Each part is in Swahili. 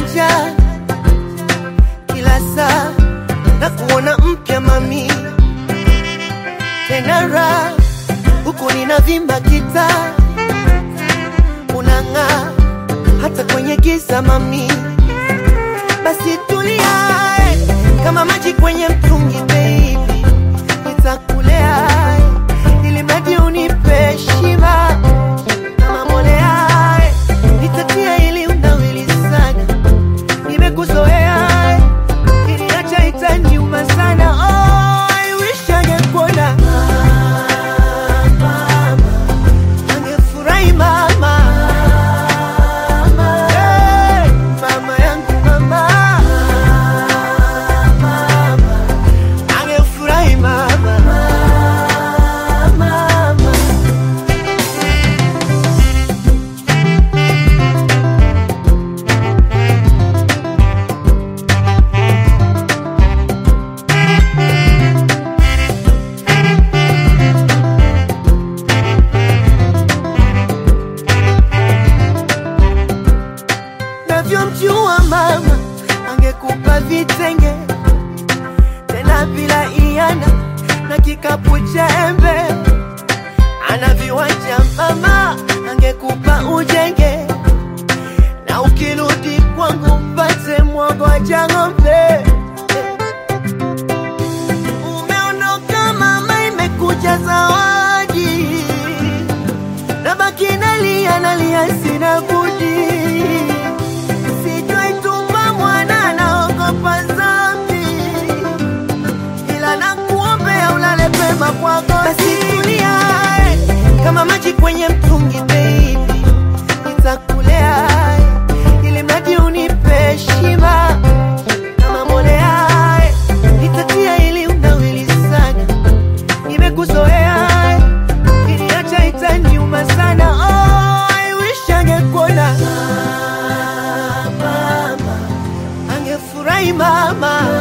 njaa kila saa na kuona mpya mami, tenara huku nina vimba kita unanga hata kwenye giza mami, basi tulia kama maji kwenye mtungi. Vitenge tena bila iana na kikapu cha embe. Ana viwanja mama angekupa ujenge. Na ukirudi kwangu mpate mwogoja ng'ombe. Umeondoka mama imekuja zawadi. Nabaki nalia nalia sina my mind.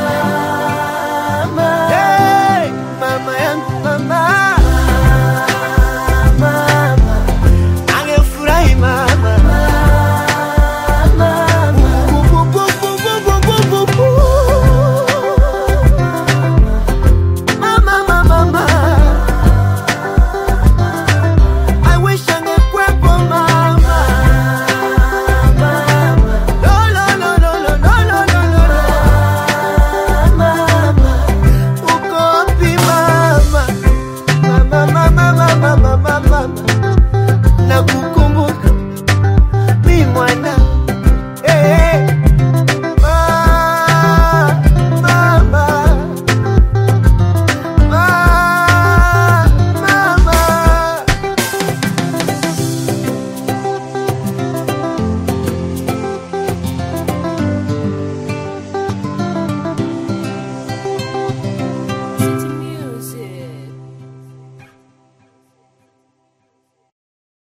mwana